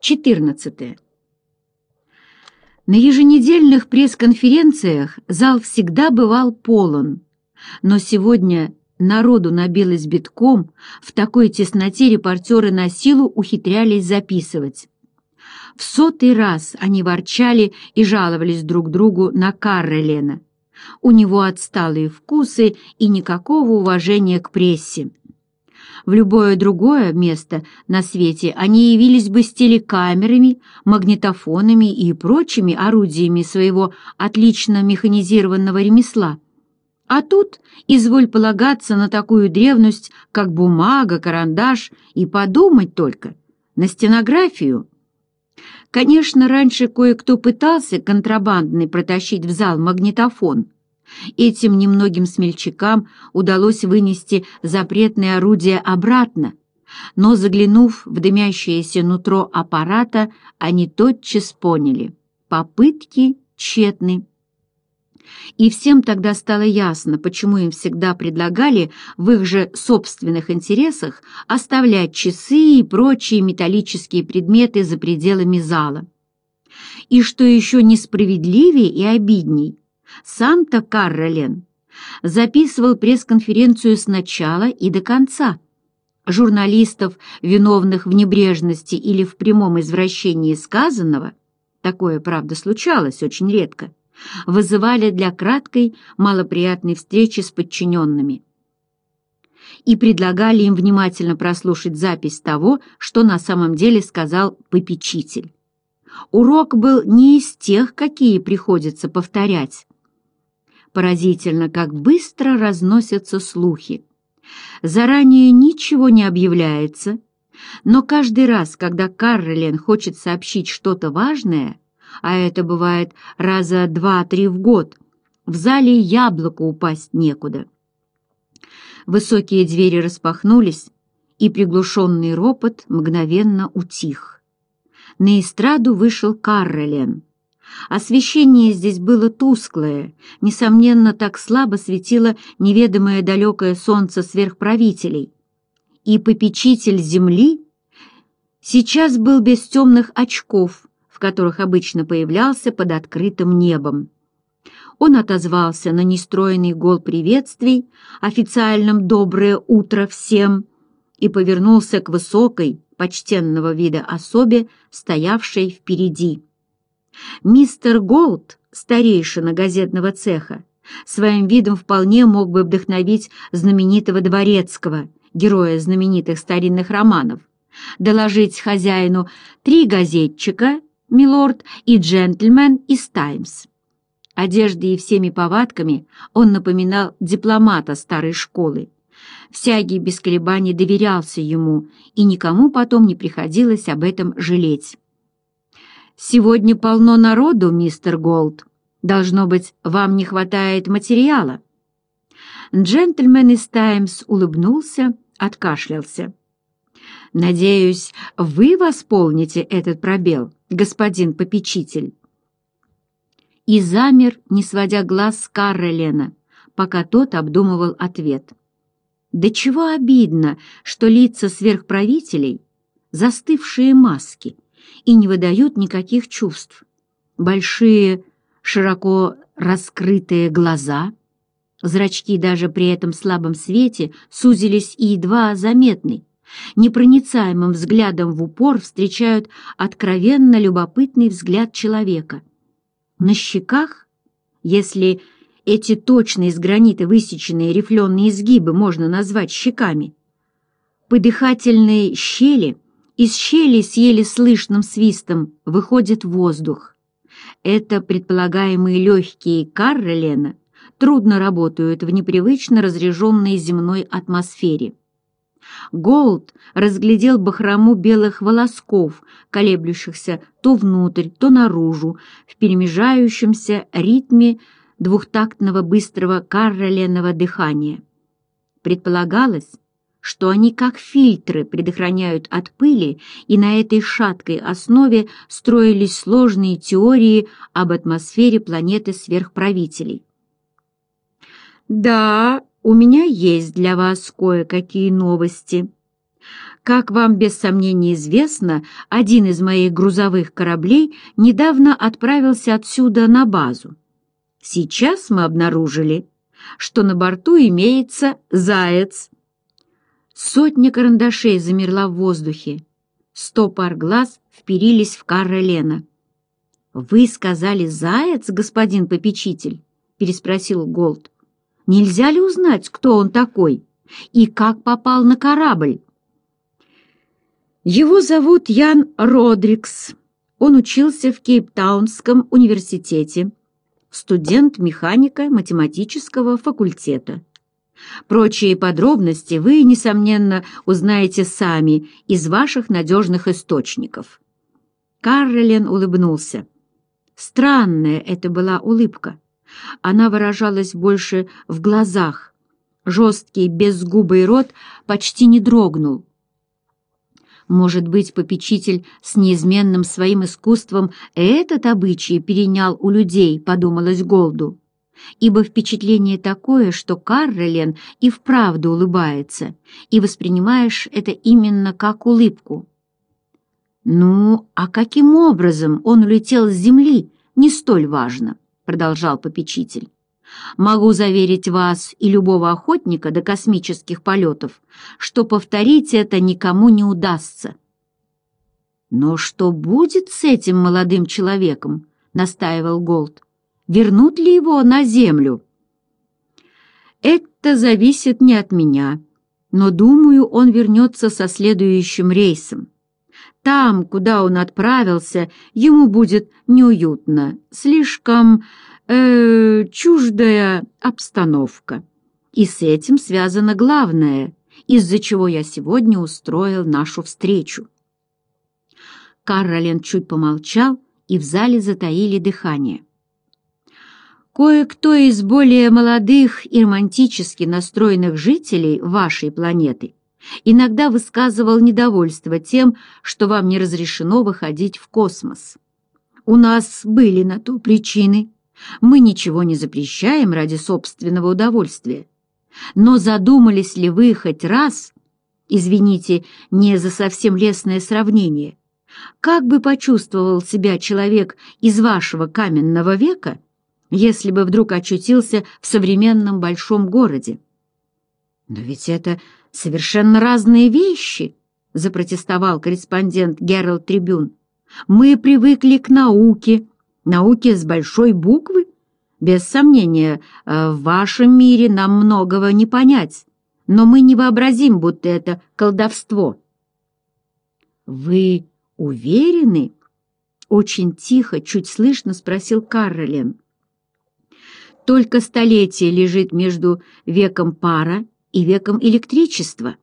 14. На еженедельных пресс-конференциях зал всегда бывал полон, но сегодня народу набилось битком, в такой тесноте репортеры на силу ухитрялись записывать. В сотый раз они ворчали и жаловались друг другу на Каррелена. У него отсталые вкусы и никакого уважения к прессе. В любое другое место на свете они явились бы с телекамерами, магнитофонами и прочими орудиями своего отлично механизированного ремесла. А тут изволь полагаться на такую древность, как бумага, карандаш, и подумать только, на стенографию. Конечно, раньше кое-кто пытался контрабандный протащить в зал магнитофон – Этим немногим смельчакам удалось вынести запретное орудие обратно, но, заглянув в дымящееся нутро аппарата, они тотчас поняли — попытки тщетны. И всем тогда стало ясно, почему им всегда предлагали в их же собственных интересах оставлять часы и прочие металлические предметы за пределами зала. И что еще несправедливее и обидней, Санта Карролен записывал пресс-конференцию с начала и до конца. Журналистов, виновных в небрежности или в прямом извращении сказанного, такое, правда, случалось очень редко, вызывали для краткой, малоприятной встречи с подчиненными и предлагали им внимательно прослушать запись того, что на самом деле сказал попечитель. Урок был не из тех, какие приходится повторять, Поразительно, как быстро разносятся слухи. Заранее ничего не объявляется, но каждый раз, когда Каролин хочет сообщить что-то важное, а это бывает раза два-три в год, в зале яблоку упасть некуда. Высокие двери распахнулись, и приглушенный ропот мгновенно утих. На эстраду вышел Каролин. Освещение здесь было тусклое, несомненно, так слабо светило неведомое далекое солнце сверхправителей. И попечитель земли сейчас был без темных очков, в которых обычно появлялся под открытым небом. Он отозвался на нестроенный гол приветствий, официальным «Доброе утро всем!» и повернулся к высокой, почтенного вида особе, стоявшей впереди. Мистер Голд, старейшина газетного цеха, своим видом вполне мог бы вдохновить знаменитого Дворецкого, героя знаменитых старинных романов, доложить хозяину «Три газетчика», «Милорд» и «Джентльмен» из «Таймс». Одеждой и всеми повадками он напоминал дипломата старой школы. Всякий без колебаний доверялся ему, и никому потом не приходилось об этом жалеть. «Сегодня полно народу, мистер Голд. Должно быть, вам не хватает материала». Джентльмен из «Таймс» улыбнулся, откашлялся. «Надеюсь, вы восполните этот пробел, господин попечитель». И замер, не сводя глаз с Каролена, пока тот обдумывал ответ. «Да чего обидно, что лица сверхправителей — застывшие маски» и не выдают никаких чувств. Большие, широко раскрытые глаза, зрачки даже при этом слабом свете сузились и едва заметны, непроницаемым взглядом в упор встречают откровенно любопытный взгляд человека. На щеках, если эти точные из гранита высеченные рифленые изгибы можно назвать щеками, подыхательные щели – из щели с еле слышным свистом выходит воздух. Это предполагаемые легкие Каррелена трудно работают в непривычно разреженной земной атмосфере. Голд разглядел бахрому белых волосков, колеблющихся то внутрь, то наружу, в перемежающемся ритме двухтактного быстрого карроленного дыхания. Предполагалось, что они как фильтры предохраняют от пыли, и на этой шаткой основе строились сложные теории об атмосфере планеты сверхправителей. «Да, у меня есть для вас кое-какие новости. Как вам без сомнения известно, один из моих грузовых кораблей недавно отправился отсюда на базу. Сейчас мы обнаружили, что на борту имеется заяц» Сотня карандашей замерла в воздухе. Сто пар глаз вперились в Карролена. «Вы сказали заяц, господин попечитель?» — переспросил Голд. «Нельзя ли узнать, кто он такой и как попал на корабль?» «Его зовут Ян Родрикс. Он учился в Кейптаунском университете. Студент механика математического факультета. Прочие подробности вы, несомненно, узнаете сами из ваших надежных источников». Каролин улыбнулся. Странная это была улыбка. Она выражалась больше в глазах. Жесткий, безгубый рот почти не дрогнул. Может быть, попечитель с неизменным своим искусством этот обычай перенял у людей, подумалось Голду ибо впечатление такое, что Каролин и вправду улыбается, и воспринимаешь это именно как улыбку. «Ну, а каким образом он улетел с земли, не столь важно», — продолжал попечитель. «Могу заверить вас и любого охотника до космических полетов, что повторить это никому не удастся». «Но что будет с этим молодым человеком?» — настаивал Голд вернут ли его на землю. Это зависит не от меня, но, думаю, он вернется со следующим рейсом. Там, куда он отправился, ему будет неуютно, слишком э, чуждая обстановка. И с этим связано главное, из-за чего я сегодня устроил нашу встречу. Каролин чуть помолчал, и в зале затаили дыхание. Кое-кто из более молодых и романтически настроенных жителей вашей планеты иногда высказывал недовольство тем, что вам не разрешено выходить в космос. У нас были на то причины. Мы ничего не запрещаем ради собственного удовольствия. Но задумались ли вы хоть раз, извините, не за совсем лестное сравнение, как бы почувствовал себя человек из вашего каменного века, если бы вдруг очутился в современном большом городе. «Но ведь это совершенно разные вещи», — запротестовал корреспондент Герald Трибюн. «Мы привыкли к науке, науке с большой буквы. Без сомнения, э, в вашем мире нам многого не понять, но мы не вообразим, будто это колдовство». «Вы уверены?» — очень тихо, чуть слышно спросил Каролин. Только столетие лежит между веком пара и веком электричества.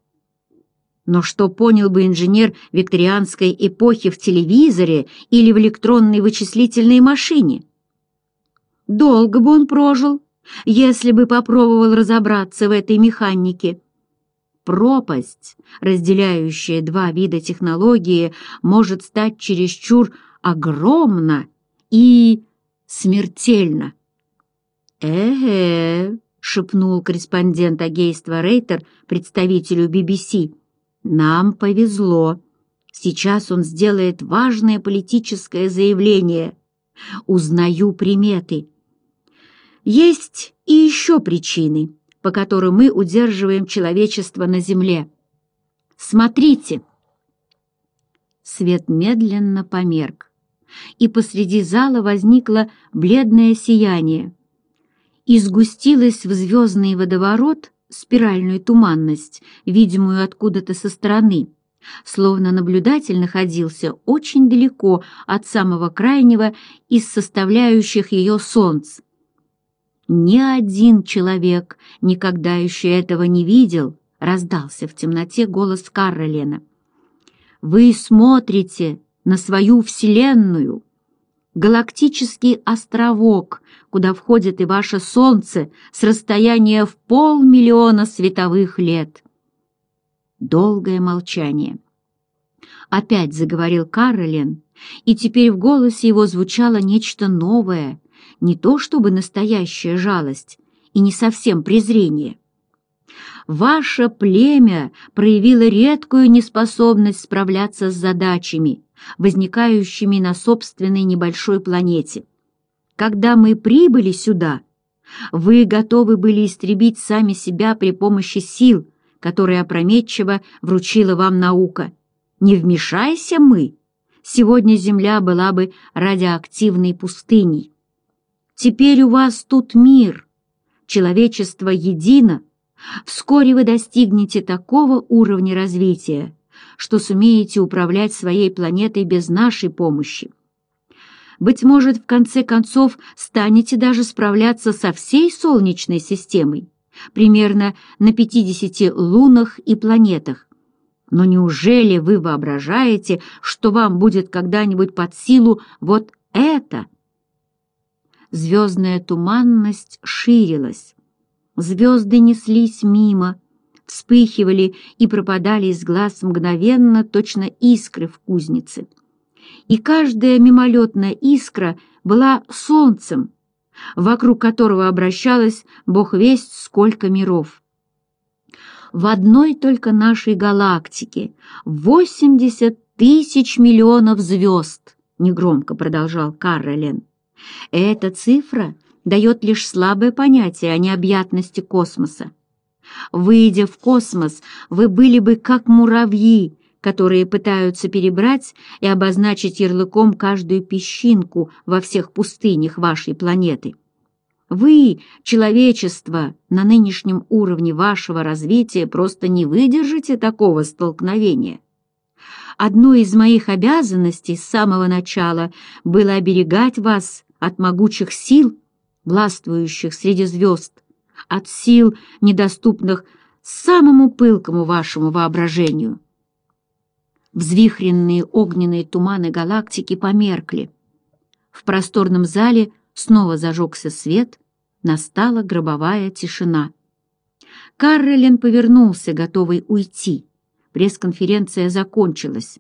Но что понял бы инженер викторианской эпохи в телевизоре или в электронной вычислительной машине? Долго бы он прожил, если бы попробовал разобраться в этой механике. Пропасть, разделяющая два вида технологии, может стать чересчур огромна и смертельна. «Э-э», — шепнул корреспондент агейства Рейтер представителю BBC. «Нам повезло. Сейчас он сделает важное политическое заявление. Узнаю приметы. Есть и еще причины, по которым мы удерживаем человечество на земле. Смотрите!» Свет медленно померк, и посреди зала возникло бледное сияние — и сгустилась в звездный водоворот спиральную туманность, видимую откуда-то со стороны, словно наблюдатель находился очень далеко от самого крайнего из составляющих ее солнц. Ни один человек, никогда еще этого не видел, раздался в темноте голос Каролена. «Вы смотрите на свою Вселенную!» галактический островок, куда входит и ваше Солнце с расстояния в полмиллиона световых лет. Долгое молчание. Опять заговорил Каролин, и теперь в голосе его звучало нечто новое, не то чтобы настоящая жалость и не совсем презрение. Ваше племя проявило редкую неспособность справляться с задачами, возникающими на собственной небольшой планете. Когда мы прибыли сюда, вы готовы были истребить сами себя при помощи сил, которые опрометчиво вручила вам наука. Не вмешайся мы, сегодня Земля была бы радиоактивной пустыней. Теперь у вас тут мир, человечество едино, Вскоре вы достигнете такого уровня развития, что сумеете управлять своей планетой без нашей помощи. Быть может, в конце концов, станете даже справляться со всей Солнечной системой, примерно на 50 лунах и планетах. Но неужели вы воображаете, что вам будет когда-нибудь под силу вот это? Звездная туманность ширилась, Звезды неслись мимо, вспыхивали и пропадали из глаз мгновенно, точно искры в кузнице. И каждая мимолетная искра была солнцем, вокруг которого обращалась бог весть сколько миров. В одной только нашей галактике 80 тысяч миллионов звезд, негромко продолжал Каролин. Эта цифра — дает лишь слабое понятие о необъятности космоса. Выйдя в космос, вы были бы как муравьи, которые пытаются перебрать и обозначить ярлыком каждую песчинку во всех пустынях вашей планеты. Вы, человечество, на нынешнем уровне вашего развития просто не выдержите такого столкновения. Одной из моих обязанностей с самого начала было оберегать вас от могучих сил, властвующих среди звезд, от сил, недоступных самому пылкому вашему воображению. Взвихренные огненные туманы галактики померкли. В просторном зале снова зажегся свет, настала гробовая тишина. Каролин повернулся, готовый уйти. Пресс-конференция закончилась.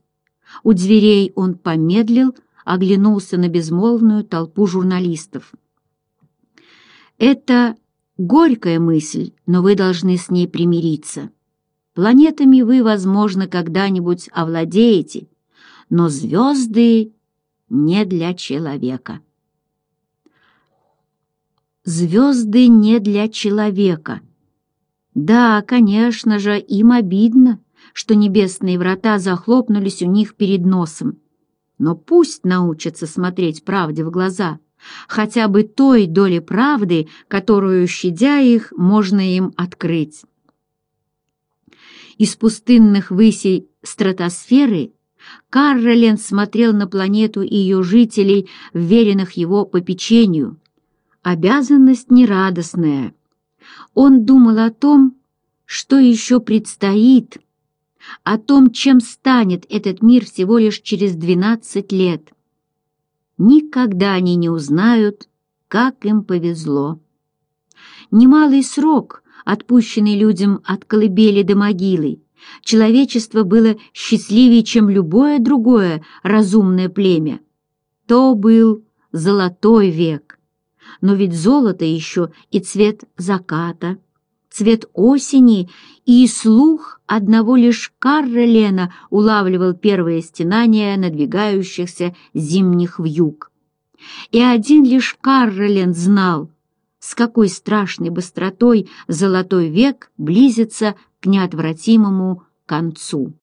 У дверей он помедлил, оглянулся на безмолвную толпу журналистов. Это горькая мысль, но вы должны с ней примириться. Планетами вы, возможно, когда-нибудь овладеете, но звезды не для человека. Звезды не для человека. Да, конечно же, им обидно, что небесные врата захлопнулись у них перед носом. Но пусть научатся смотреть правде в глаза — хотя бы той доли правды, которую, щадя их, можно им открыть. Из пустынных высей стратосферы Карролен смотрел на планету и ее жителей, веренных его попечению. Обязанность нерадостная. Он думал о том, что еще предстоит, о том, чем станет этот мир всего лишь через 12 лет. Никогда они не узнают, как им повезло. Немалый срок, отпущенный людям от колыбели до могилы, человечество было счастливее, чем любое другое разумное племя. То был золотой век. Но ведь золото еще и цвет заката — цвет осени, и слух одного лишь Карра Лена улавливал первые стенания надвигающихся зимних вьюг. И один лишь Карролен знал, с какой страшной быстротой золотой век близится к неотвратимому концу.